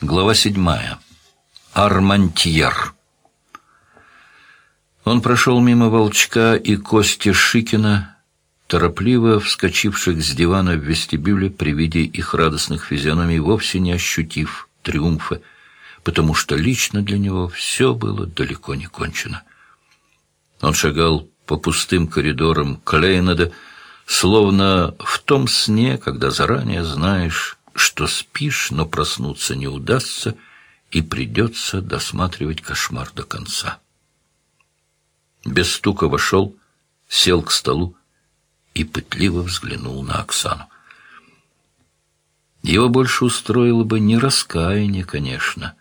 Глава седьмая. Армантьер. Он прошел мимо Волчка и Кости Шикина, торопливо вскочивших с дивана в вестибюле при виде их радостных физиономий, вовсе не ощутив триумфа, потому что лично для него все было далеко не кончено. Он шагал по пустым коридорам Клейнеда, словно в том сне, когда заранее знаешь, что спишь, но проснуться не удастся, и придется досматривать кошмар до конца. Без стука вошел, сел к столу и пытливо взглянул на Оксану. Его больше устроило бы не раскаяние, конечно.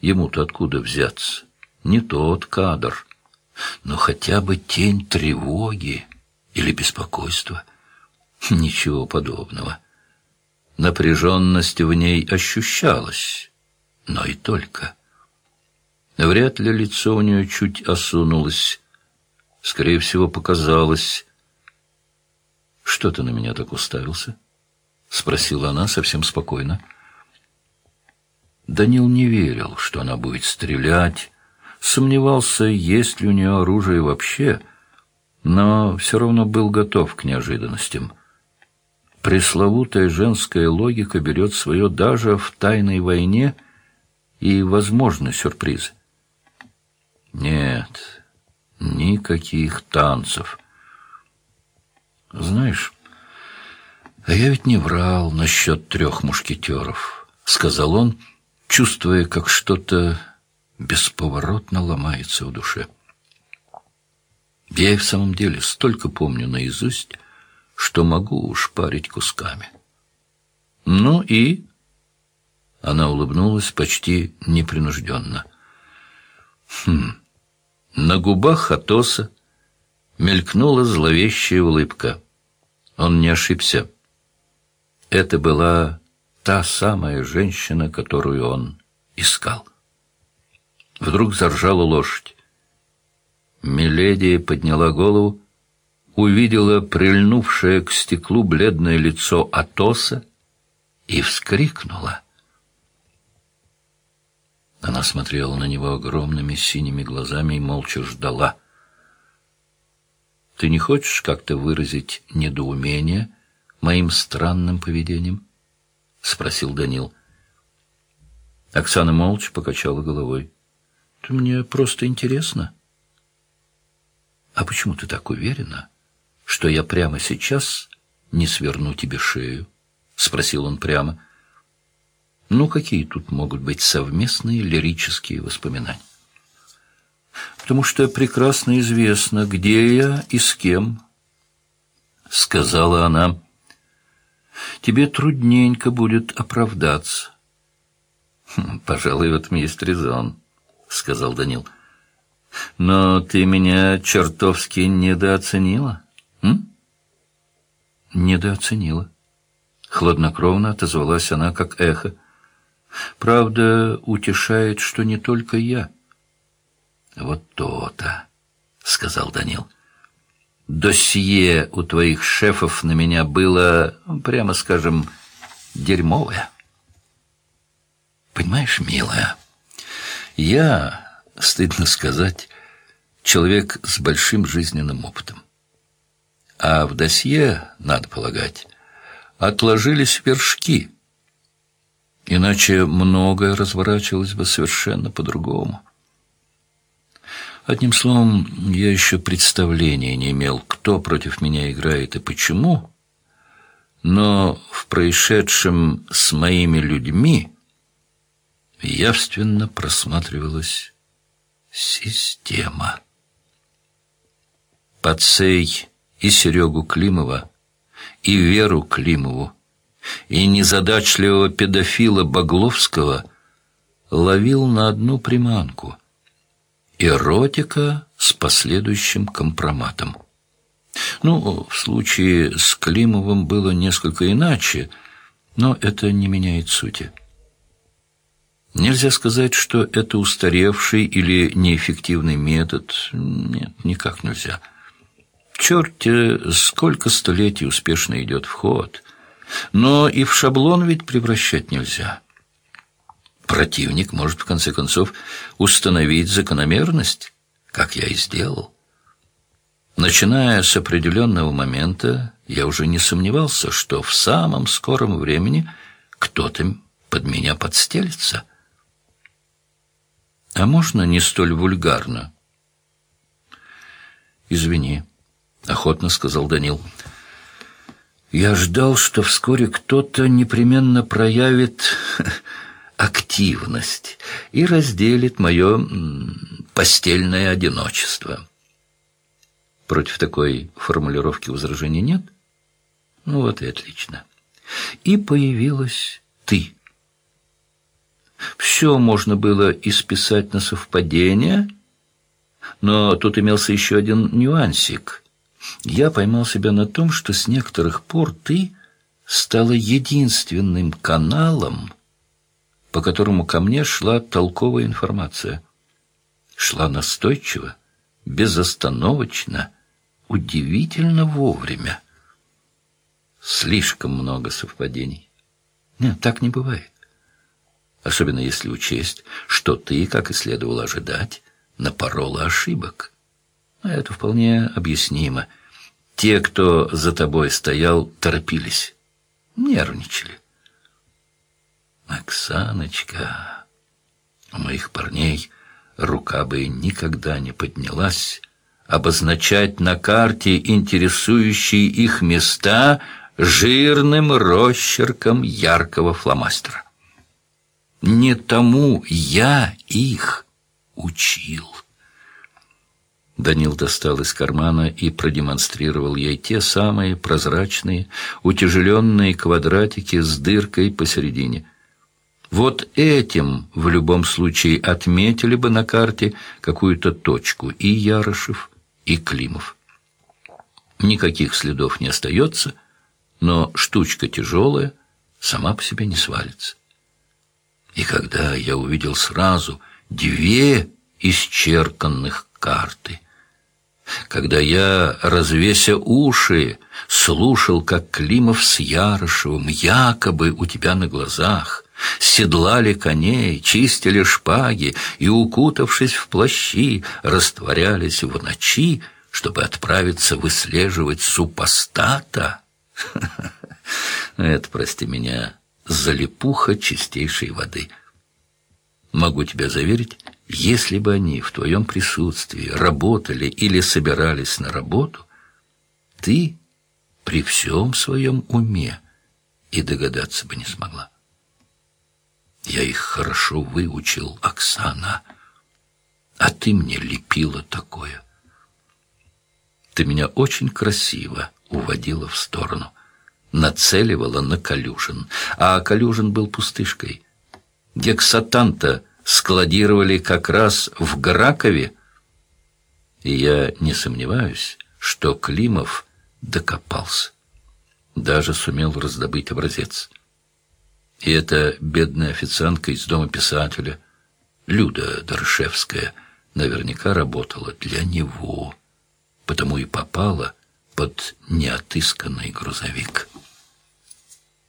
Ему-то откуда взяться? Не тот кадр, но хотя бы тень тревоги или беспокойства. Ничего подобного. Напряженность в ней ощущалась, но и только. Вряд ли лицо у нее чуть осунулось. Скорее всего, показалось. «Что ты на меня так уставился?» — спросила она совсем спокойно. Данил не верил, что она будет стрелять, сомневался, есть ли у нее оружие вообще, но все равно был готов к неожиданностям — пресловутая женская логика берет свое даже в тайной войне и возможны сюрпризы. Нет, никаких танцев. Знаешь, а я ведь не врал насчет трех мушкетеров, сказал он, чувствуя, как что-то бесповоротно ломается в душе. Я и в самом деле столько помню наизусть, что могу уж парить кусками. Ну и... Она улыбнулась почти непринужденно. Хм... На губах Атоса мелькнула зловещая улыбка. Он не ошибся. Это была та самая женщина, которую он искал. Вдруг заржала лошадь. Миледи подняла голову увидела прильнувшее к стеклу бледное лицо Атоса и вскрикнула. Она смотрела на него огромными синими глазами и молча ждала. «Ты не хочешь как-то выразить недоумение моим странным поведением?» — спросил Данил. Оксана молча покачала головой. «Ты мне просто интересно». «А почему ты так уверена?» Что я прямо сейчас не сверну тебе шею? — спросил он прямо. — Ну, какие тут могут быть совместные лирические воспоминания? — Потому что прекрасно известно, где я и с кем, — сказала она. — Тебе трудненько будет оправдаться. «Хм, — Пожалуй, в этом есть резон, — сказал Данил. — Но ты меня чертовски недооценила. — М? Недооценила. Хладнокровно отозвалась она, как эхо. Правда, утешает, что не только я. Вот то-то, сказал Данил. Досье у твоих шефов на меня было, прямо скажем, дерьмовое. Понимаешь, милая, я, стыдно сказать, человек с большим жизненным опытом. А в досье, надо полагать, отложились вершки. Иначе многое разворачивалось бы совершенно по-другому. Одним словом, я еще представления не имел, кто против меня играет и почему, но в происшедшем с моими людьми явственно просматривалась система. Пацей и Серегу Климова, и Веру Климову, и незадачливого педофила Багловского ловил на одну приманку — эротика с последующим компроматом. Ну, в случае с Климовым было несколько иначе, но это не меняет сути. Нельзя сказать, что это устаревший или неэффективный метод. Нет, никак нельзя. Черт, сколько столетий успешно идет в ход. Но и в шаблон ведь превращать нельзя. противник может, в конце концов, установить закономерность, как я и сделал. Начиная с определенного момента, я уже не сомневался, что в самом скором времени кто-то под меня подстелится. А можно не столь вульгарно? «Извини», — охотно сказал Данил. «Я ждал, что вскоре кто-то непременно проявит активность и разделит мое постельное одиночество». Против такой формулировки возражений нет? Ну вот и отлично. И появилась ты. Все можно было исписать на совпадение, но тут имелся еще один нюансик. Я поймал себя на том, что с некоторых пор ты стала единственным каналом, по которому ко мне шла толковая информация. Шла настойчиво, безостановочно, удивительно вовремя. Слишком много совпадений. Нет, так не бывает. Особенно если учесть, что ты, как и следовало ожидать, напорола ошибок. А это вполне объяснимо. Те, кто за тобой стоял, торопились, нервничали. Оксаночка, у моих парней рука бы никогда не поднялась обозначать на карте интересующие их места жирным росчерком яркого фломастера. Не тому я их учил. Данил достал из кармана и продемонстрировал ей те самые прозрачные, утяжеленные квадратики с дыркой посередине. Вот этим в любом случае отметили бы на карте какую-то точку и Ярошев, и Климов. Никаких следов не остается, но штучка тяжелая, сама по себе не свалится. И когда я увидел сразу две исчерканных карты, когда я, развеся уши, слушал, как Климов с Ярошевым якобы у тебя на глазах седлали коней, чистили шпаги и, укутавшись в плащи, растворялись в ночи, чтобы отправиться выслеживать супостата. Это, прости меня, залипуха чистейшей воды. Могу тебя заверить, если бы они в твоем присутствии работали или собирались на работу, ты при всем своем уме и догадаться бы не смогла. Я их хорошо выучил, Оксана. А ты мне лепила такое. Ты меня очень красиво уводила в сторону, нацеливала на Калюжин, а Калюжин был пустышкой. Гексатанта складировали как раз в Гракове, и я не сомневаюсь, что Климов докопался. Даже сумел раздобыть образец. И эта бедная официантка из дома писателя, Люда Доршевская, наверняка работала для него, потому и попала под неотысканный грузовик.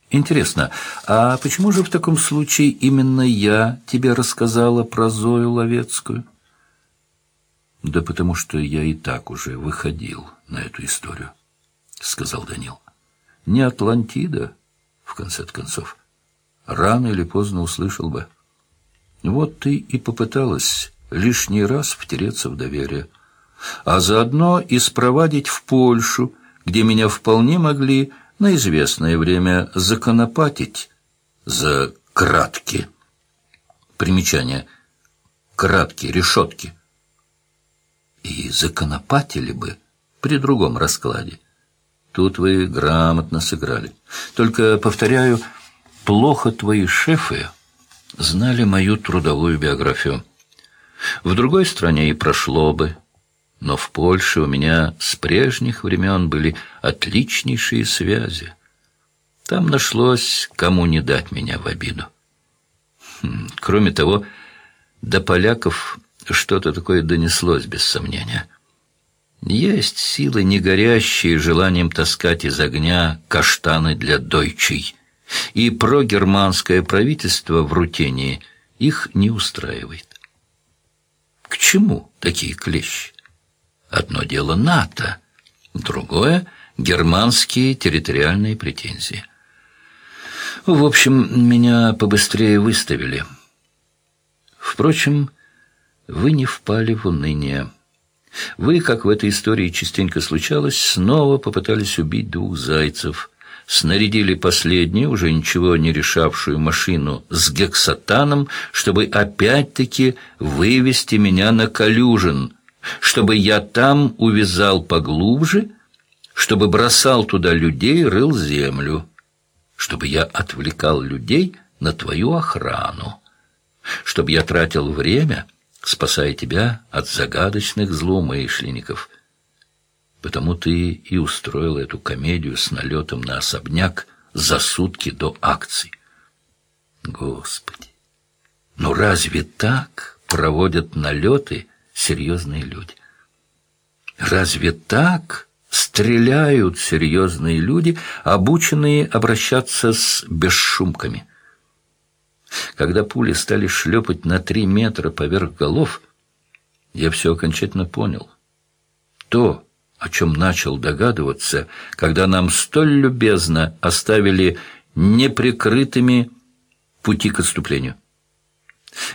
Интересно, а почему же в таком случае именно я тебе рассказала про Зою Ловецкую? Да потому что я и так уже выходил на эту историю, сказал Данил. Не Атлантида, в конце концов рано или поздно услышал бы. Вот ты и попыталась лишний раз втереться в доверие, а заодно и спровадить в Польшу, где меня вполне могли на известное время законопатить за кратки. Примечание. Краткие решетки. И законопатили бы при другом раскладе. Тут вы грамотно сыграли. Только, повторяю, плохо твои шефы знали мою трудовую биографию. В другой стране и прошло бы, но в Польше у меня с прежних времен были отличнейшие связи. Там нашлось, кому не дать меня в обиду. Хм, кроме того, до поляков что-то такое донеслось, без сомнения. Есть силы, не горящие желанием таскать из огня каштаны для дойчей и прогерманское правительство в Рутении их не устраивает. К чему такие клещи? Одно дело НАТО, другое — германские территориальные претензии. В общем, меня побыстрее выставили. Впрочем, вы не впали в уныние. Вы, как в этой истории частенько случалось, снова попытались убить двух зайцев. Снарядили последнюю, уже ничего не решавшую машину с гексатаном, чтобы опять-таки вывести меня на Калюжин, чтобы я там увязал поглубже, чтобы бросал туда людей, рыл землю, чтобы я отвлекал людей на твою охрану, чтобы я тратил время — спасая тебя от загадочных злоумышленников. Потому ты и устроил эту комедию с налетом на особняк за сутки до акций. Господи, ну разве так проводят налеты серьезные люди? Разве так стреляют серьезные люди, обученные обращаться с бесшумками? Когда пули стали шлепать на три метра поверх голов, я все окончательно понял. То, о чем начал догадываться, когда нам столь любезно оставили неприкрытыми пути к отступлению.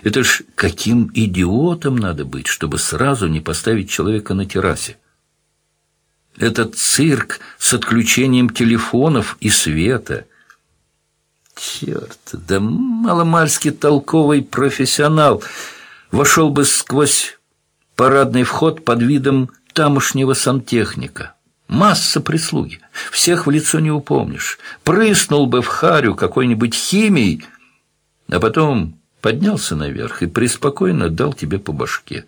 Это ж каким идиотом надо быть, чтобы сразу не поставить человека на террасе. Этот цирк с отключением телефонов и света — Черт, да маломальски толковый профессионал вошел бы сквозь парадный вход под видом тамошнего сантехника. Масса прислуги, всех в лицо не упомнишь. Прыснул бы в харю какой-нибудь химией, а потом поднялся наверх и преспокойно дал тебе по башке.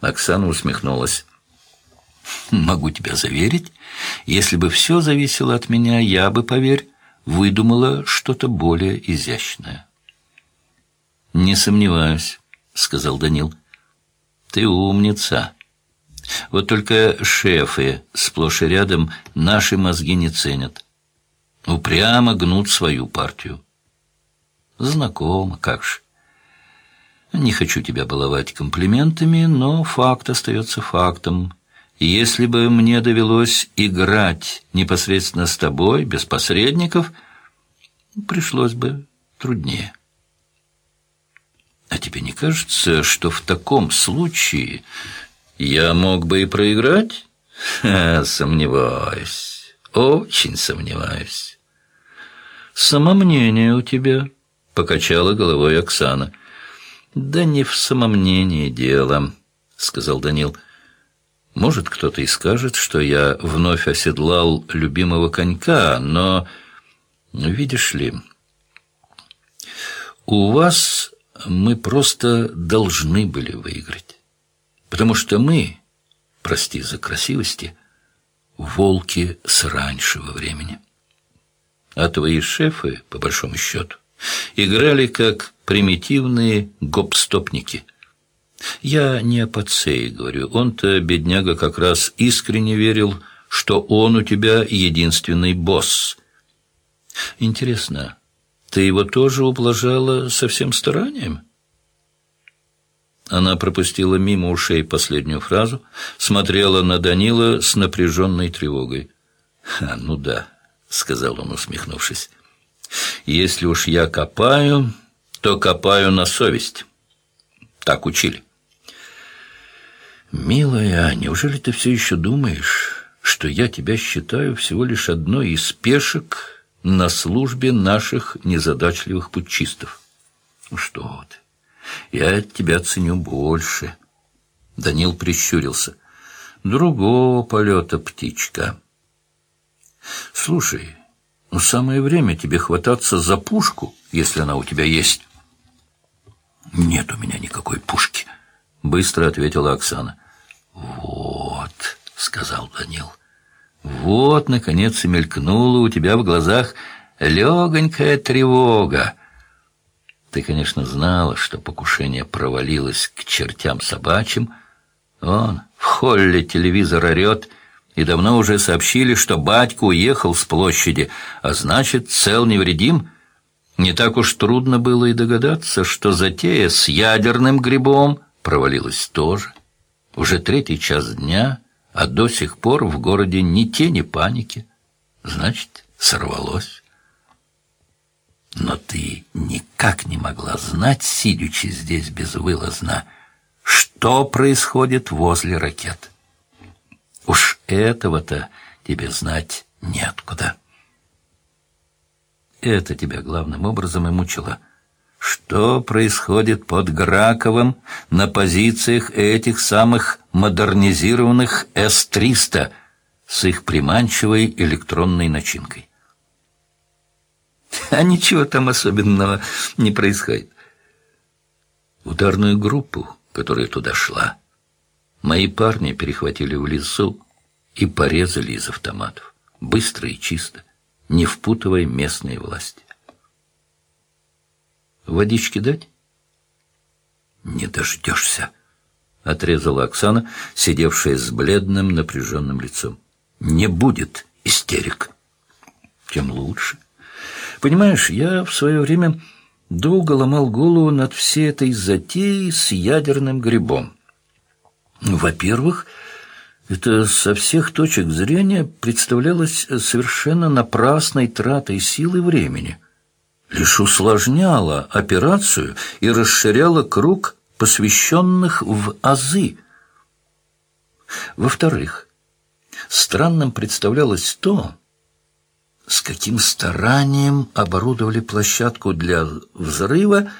Оксана усмехнулась. «Могу тебя заверить, если бы все зависело от меня, я бы, поверь, выдумала что-то более изящное. «Не сомневаюсь», — сказал Данил. «Ты умница. Вот только шефы сплошь и рядом наши мозги не ценят. Упрямо гнут свою партию». «Знакомо, как ж. Не хочу тебя баловать комплиментами, но факт остается фактом». Если бы мне довелось играть непосредственно с тобой, без посредников, пришлось бы труднее. А тебе не кажется, что в таком случае я мог бы и проиграть? Ха, сомневаюсь, очень сомневаюсь. Самомнение у тебя, — покачала головой Оксана. Да не в самомнении дело, — сказал Данил. — может, кто-то и скажет, что я вновь оседлал любимого конька, но, видишь ли, у вас мы просто должны были выиграть. Потому что мы, прости за красивости, волки с раньшего времени. А твои шефы, по большому счету, играли как примитивные гопстопники – я не о Пацее говорю. Он-то, бедняга, как раз искренне верил, что он у тебя единственный босс. Интересно, ты его тоже ублажала со всем старанием? Она пропустила мимо ушей последнюю фразу, смотрела на Данила с напряженной тревогой. «А, ну да», — сказал он, усмехнувшись. «Если уж я копаю, то копаю на совесть». Так учили. «Милая, неужели ты все еще думаешь, что я тебя считаю всего лишь одной из пешек на службе наших незадачливых путчистов?» «Ну что ты, я тебя ценю больше». Данил прищурился. «Другого полета птичка». «Слушай, ну самое время тебе хвататься за пушку, если она у тебя есть». «Нет у меня никакой пушки». — быстро ответила Оксана. «Вот», — сказал Данил, — «вот, наконец, и мелькнула у тебя в глазах легонькая тревога. Ты, конечно, знала, что покушение провалилось к чертям собачьим. Он в холле телевизор орет, и давно уже сообщили, что батька уехал с площади, а значит, цел невредим». Не так уж трудно было и догадаться, что затея с ядерным грибом провалилась тоже. Уже третий час дня, а до сих пор в городе ни тени паники. Значит, сорвалось. Но ты никак не могла знать, сидячи здесь безвылазно, что происходит возле ракет. Уж этого-то тебе знать неоткуда. Это тебя главным образом и мучило. Что происходит под Граковым на позициях этих самых модернизированных С-300 с их приманчивой электронной начинкой? А ничего там особенного не происходит. Ударную группу, которая туда шла, мои парни перехватили в лесу и порезали из автоматов. Быстро и чисто, не впутывая местные власти. Водички дать? Не дождешься, отрезала Оксана, сидевшая с бледным напряженным лицом. Не будет истерик. Тем лучше. Понимаешь, я в свое время долго ломал голову над всей этой затеей с ядерным грибом. Во-первых, это со всех точек зрения представлялось совершенно напрасной тратой сил и времени. Лишь усложняло операцию и расширяло круг посвященных в азы. Во-вторых, странным представлялось то, с каким старанием оборудовали площадку для взрыва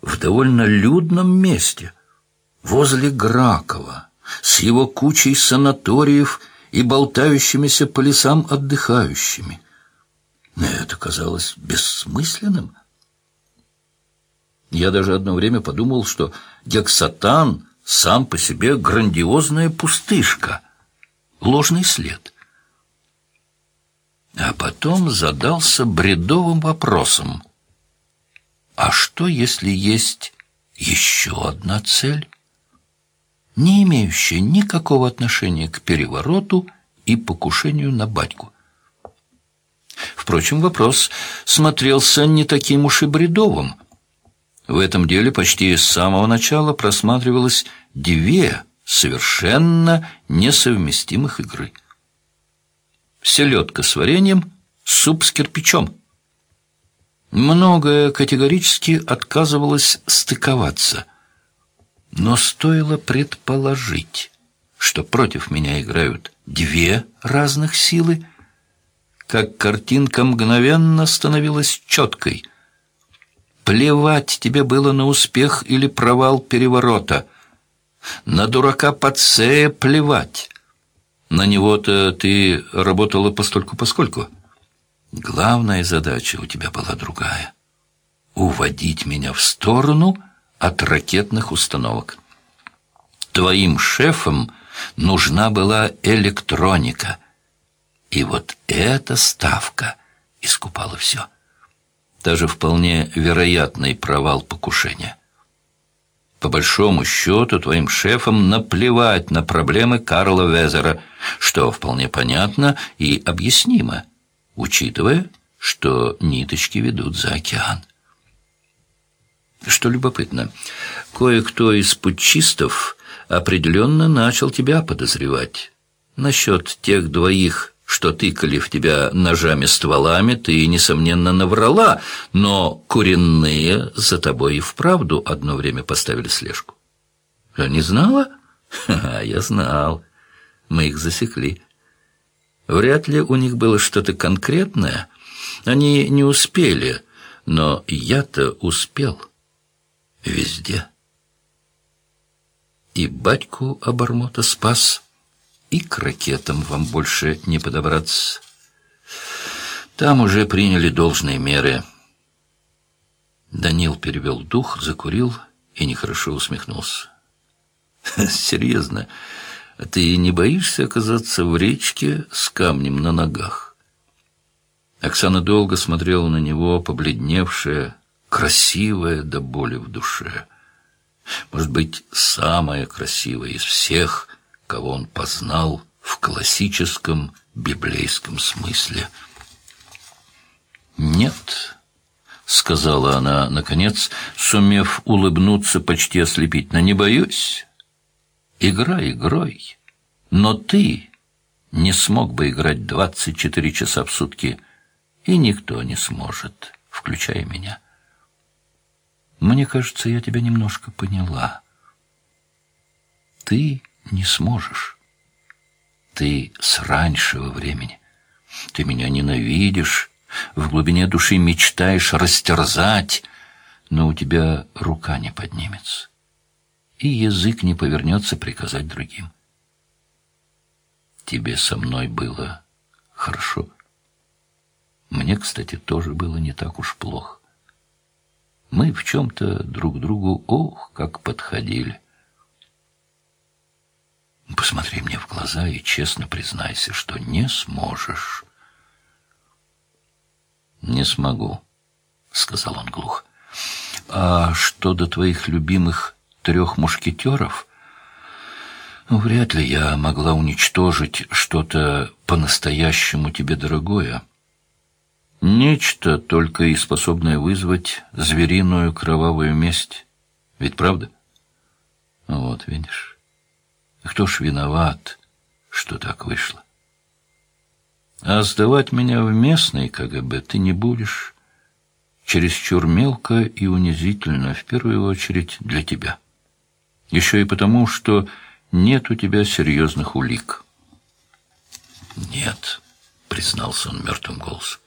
в довольно людном месте, возле Гракова с его кучей санаториев и болтающимися по лесам отдыхающими. Это казалось бессмысленным. Я даже одно время подумал, что Гексатан сам по себе грандиозная пустышка, ложный след. А потом задался бредовым вопросом. А что, если есть еще одна цель? Не имеющая никакого отношения к перевороту и покушению на батьку. Впрочем, вопрос смотрелся не таким уж и бредовым. В этом деле почти с самого начала просматривалось две совершенно несовместимых игры. Селедка с вареньем, суп с кирпичом. Многое категорически отказывалось стыковаться – но стоило предположить, что против меня играют две разных силы, как картинка мгновенно становилась четкой. Плевать тебе было на успех или провал переворота. На дурака Пацея плевать. На него-то ты работала постольку-поскольку. Главная задача у тебя была другая — уводить меня в сторону — от ракетных установок. Твоим шефам нужна была электроника. И вот эта ставка искупала все. Даже вполне вероятный провал покушения. По большому счету, твоим шефам наплевать на проблемы Карла Везера, что вполне понятно и объяснимо, учитывая, что ниточки ведут за океан. Что любопытно, кое-кто из путчистов определенно начал тебя подозревать. Насчет тех двоих, что тыкали в тебя ножами-стволами, ты, несомненно, наврала, но куренные за тобой и вправду одно время поставили слежку. Я не знала? Ха, я знал. Мы их засекли. Вряд ли у них было что-то конкретное. Они не успели, но я-то успел везде. И батьку обормота спас, и к ракетам вам больше не подобраться. Там уже приняли должные меры. Данил перевел дух, закурил и нехорошо усмехнулся. «Серьезно, а ты не боишься оказаться в речке с камнем на ногах?» Оксана долго смотрела на него, побледневшая, красивая до боли в душе. Может быть, самая красивая из всех, кого он познал в классическом библейском смысле. Нет, сказала она, наконец, сумев улыбнуться почти ослепительно. «Не боюсь. Игра игрой. Но ты не смог бы играть двадцать четыре часа в сутки, и никто не сможет, включая меня. Мне кажется, я тебя немножко поняла. Ты не сможешь. Ты с раньшего времени. Ты меня ненавидишь, в глубине души мечтаешь растерзать, но у тебя рука не поднимется, и язык не повернется приказать другим. Тебе со мной было хорошо. Мне, кстати, тоже было не так уж плохо. Мы в чем-то друг другу, ох, как подходили. Посмотри мне в глаза и честно признайся, что не сможешь. «Не смогу», — сказал он глухо. «А что до твоих любимых трех мушкетеров?» «Вряд ли я могла уничтожить что-то по-настоящему тебе дорогое. Нечто, только и способное вызвать звериную кровавую месть. Ведь правда?» «Вот, видишь, кто ж виноват, что так вышло?» А сдавать меня в местный КГБ ты не будешь. Чересчур мелко и унизительно, в первую очередь, для тебя. Еще и потому, что нет у тебя серьезных улик. «Нет», — признался он мертвым голосом.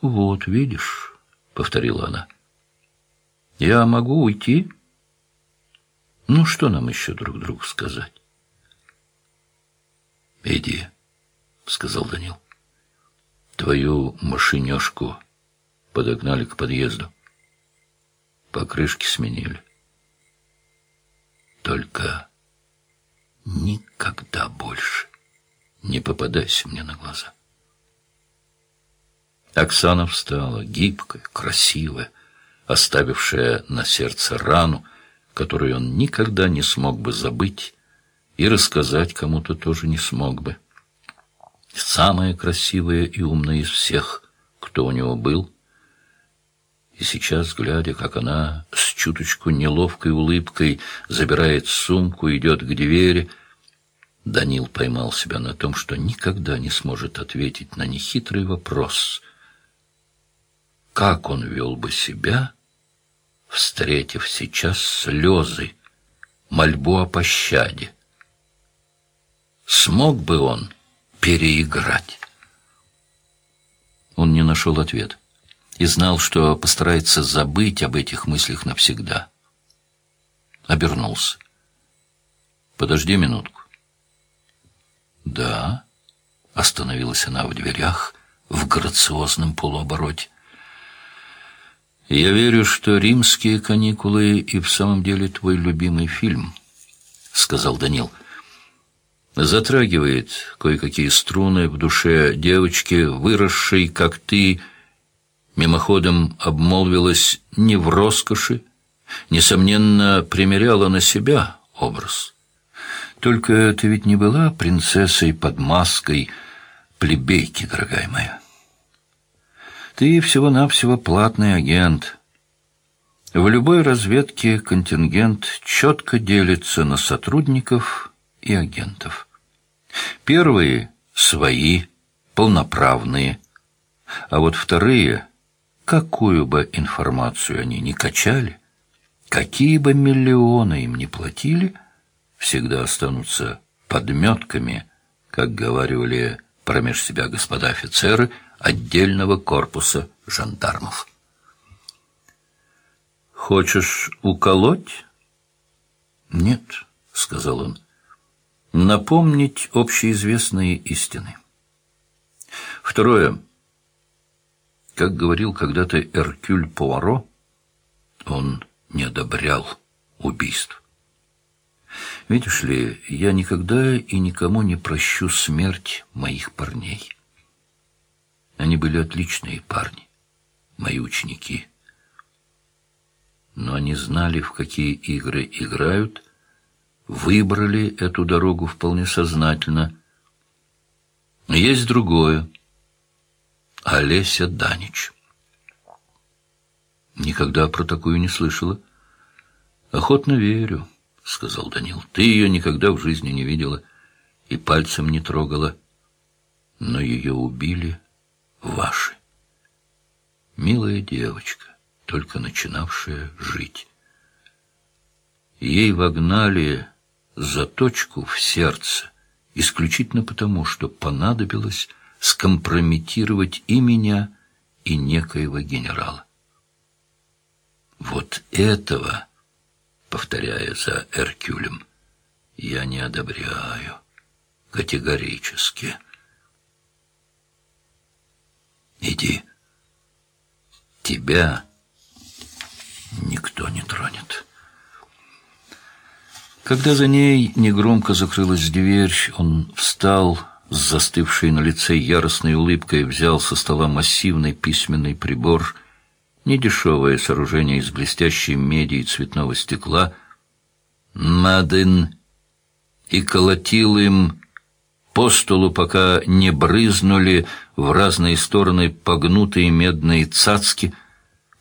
«Вот, видишь», — повторила она. «Я могу уйти?» «Ну, что нам еще друг другу сказать?» «Иди» сказал Данил. Твою машинешку подогнали к подъезду. Покрышки сменили. Только никогда больше не попадайся мне на глаза. Оксана встала, гибкая, красивая, оставившая на сердце рану, которую он никогда не смог бы забыть и рассказать кому-то тоже не смог бы самая красивая и умная из всех, кто у него был. И сейчас, глядя, как она с чуточку неловкой улыбкой забирает сумку, идет к двери, Данил поймал себя на том, что никогда не сможет ответить на нехитрый вопрос. Как он вел бы себя, встретив сейчас слезы, мольбу о пощаде? Смог бы он переиграть. Он не нашел ответ и знал, что постарается забыть об этих мыслях навсегда. Обернулся. «Подожди минутку». «Да», — остановилась она в дверях в грациозном полуобороте. «Я верю, что римские каникулы и в самом деле твой любимый фильм», — сказал Данил затрагивает кое-какие струны в душе девочки, выросшей, как ты, мимоходом обмолвилась не в роскоши, несомненно, примеряла на себя образ. Только ты ведь не была принцессой под маской плебейки, дорогая моя. Ты всего-навсего платный агент. В любой разведке контингент четко делится на сотрудников и агентов. Первые — свои, полноправные, а вот вторые, какую бы информацию они ни качали, какие бы миллионы им ни платили, всегда останутся подметками, как говаривали промеж себя господа офицеры отдельного корпуса жандармов. «Хочешь уколоть?» «Нет», — сказал он напомнить общеизвестные истины. Второе. Как говорил когда-то Эркюль Пуаро, он не одобрял убийств. Видишь ли, я никогда и никому не прощу смерть моих парней. Они были отличные парни, мои ученики. Но они знали, в какие игры играют, выбрали эту дорогу вполне сознательно. Есть другое. Олеся Данич. Никогда про такую не слышала. Охотно верю, — сказал Данил. Ты ее никогда в жизни не видела и пальцем не трогала. Но ее убили ваши. Милая девочка, только начинавшая жить. Ей вогнали заточку в сердце исключительно потому, что понадобилось скомпрометировать и меня, и некоего генерала. Вот этого, повторяя за Эркюлем, я не одобряю категорически. Иди. Тебя никто не тронет. Когда за ней негромко закрылась дверь, он встал с застывшей на лице яростной улыбкой, взял со стола массивный письменный прибор, недешевое сооружение из блестящей меди и цветного стекла, Мадын, и колотил им по столу, пока не брызнули в разные стороны погнутые медные цацки,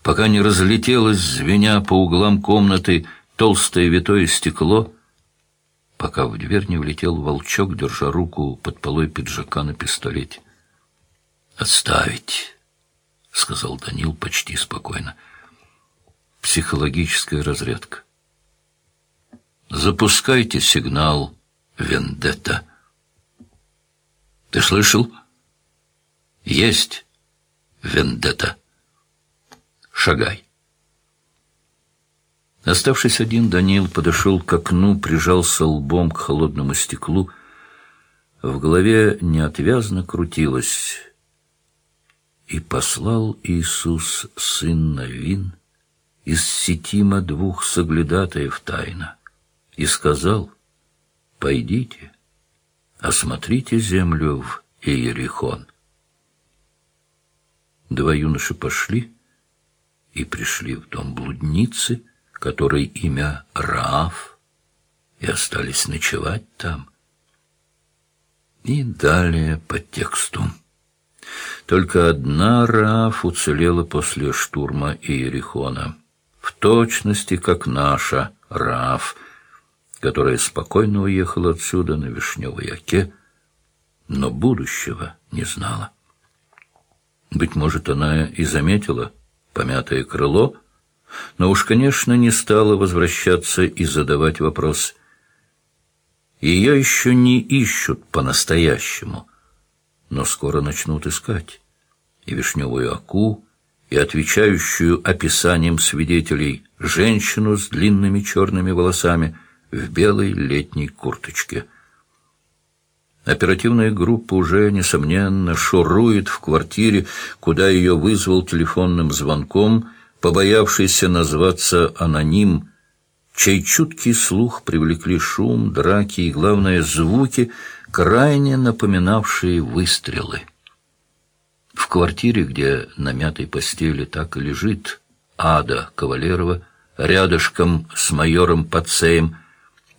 пока не разлетелось, звеня по углам комнаты, толстое витое стекло, пока в дверь не влетел волчок, держа руку под полой пиджака на пистолете. «Отставить!» — сказал Данил почти спокойно. «Психологическая разрядка. Запускайте сигнал «Вендетта». Ты слышал? Есть «Вендетта». Шагай. Оставшись один, Данил подошел к окну, прижался лбом к холодному стеклу. В голове неотвязно крутилось «И послал Иисус, сын Навин, из Сетима двух соглядатаев тайна, и сказал, «Пойдите, осмотрите землю в Иерихон». Два юноши пошли и пришли в дом блудницы, которой имя Раав, и остались ночевать там. И далее по тексту. Только одна Раав уцелела после штурма Иерихона, в точности, как наша Раав, которая спокойно уехала отсюда на Вишневой Оке, но будущего не знала. Быть может, она и заметила помятое крыло, но уж, конечно, не стала возвращаться и задавать вопрос. Ее еще не ищут по-настоящему, но скоро начнут искать. И вишневую оку, и отвечающую описанием свидетелей женщину с длинными черными волосами в белой летней курточке. Оперативная группа уже, несомненно, шурует в квартире, куда ее вызвал телефонным звонком – побоявшийся назваться аноним, чей чуткий слух привлекли шум, драки и, главное, звуки, крайне напоминавшие выстрелы. В квартире, где на мятой постели так и лежит Ада Кавалерова, рядышком с майором Пацеем,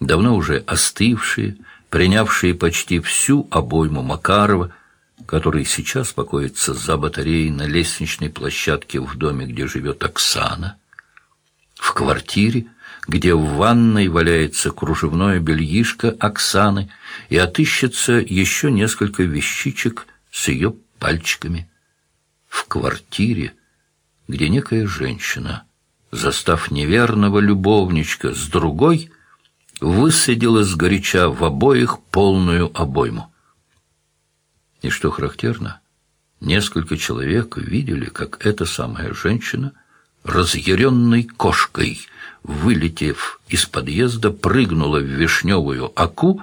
давно уже остывшие, принявшие почти всю обойму Макарова, который сейчас покоится за батареей на лестничной площадке в доме, где живет Оксана, в квартире, где в ванной валяется кружевное бельишко Оксаны и отыщется еще несколько вещичек с ее пальчиками, в квартире, где некая женщина, застав неверного любовничка с другой, высадила сгоряча в обоих полную обойму. И что характерно, несколько человек видели, как эта самая женщина, разъяренной кошкой, вылетев из подъезда, прыгнула в вишневую оку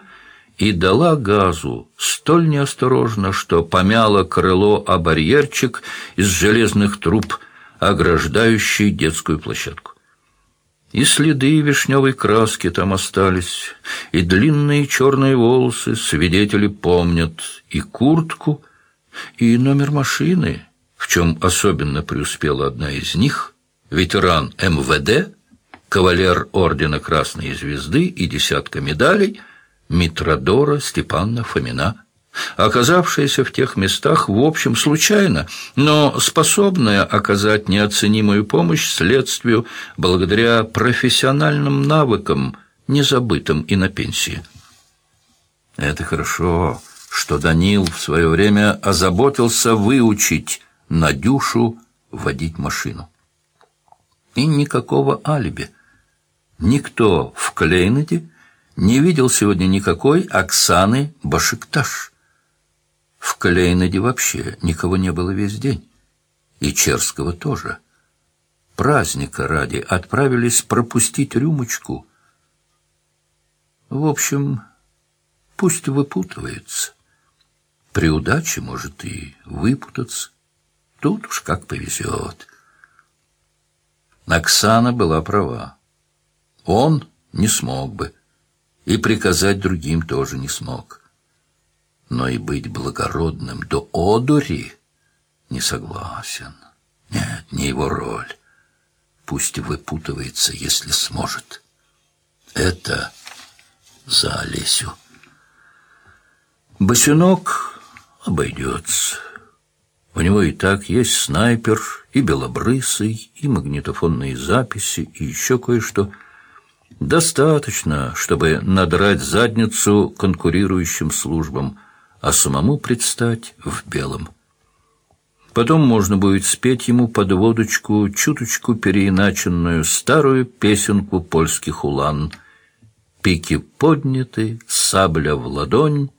и дала газу столь неосторожно, что помяла крыло о барьерчик из железных труб, ограждающий детскую площадку. И следы вишневой краски там остались, и длинные черные волосы свидетели помнят, и куртку, и номер машины, в чем особенно преуспела одна из них, ветеран МВД, кавалер Ордена Красной Звезды и десятка медалей, Митродора Степанна Фомина, оказавшаяся в тех местах, в общем, случайно, но способная оказать неоценимую помощь следствию благодаря профессиональным навыкам, незабытым и на пенсии. Это хорошо, что Данил в свое время озаботился выучить Надюшу водить машину. И никакого алиби. Никто в Клейнете не видел сегодня никакой Оксаны Башикташ. В Клейнеде вообще никого не было весь день. И Черского тоже. Праздника ради отправились пропустить рюмочку. В общем, пусть выпутывается. При удаче может и выпутаться. Тут уж как повезет. Оксана была права. Он не смог бы и приказать другим тоже не смог. Но и быть благородным до одури не согласен. Нет, не его роль. Пусть выпутывается, если сможет. Это за Олесю. Босинок обойдется. У него и так есть снайпер, и белобрысый, и магнитофонные записи, и еще кое-что — Достаточно, чтобы надрать задницу конкурирующим службам, а самому предстать в белом. Потом можно будет спеть ему под водочку чуточку переиначенную старую песенку польских улан. Пики подняты, сабля в ладонь,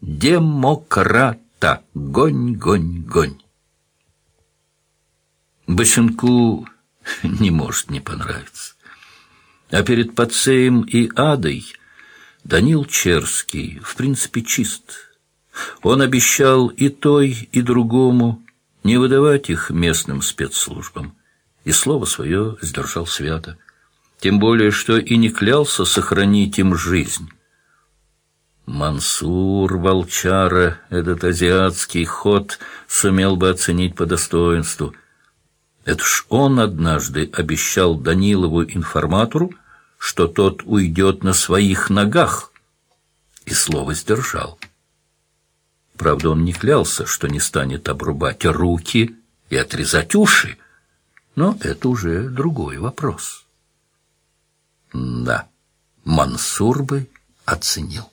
демократа, гонь, гонь, гонь. Босенку не может не понравиться. А перед Пацеем и Адой Данил Черский, в принципе, чист. Он обещал и той, и другому не выдавать их местным спецслужбам, и слово свое сдержал свято. Тем более, что и не клялся сохранить им жизнь. Мансур Волчара этот азиатский ход сумел бы оценить по достоинству. Это ж он однажды обещал Данилову информатору, что тот уйдет на своих ногах, и слово сдержал. Правда, он не клялся, что не станет обрубать руки и отрезать уши, но это уже другой вопрос. Да, Мансур бы оценил.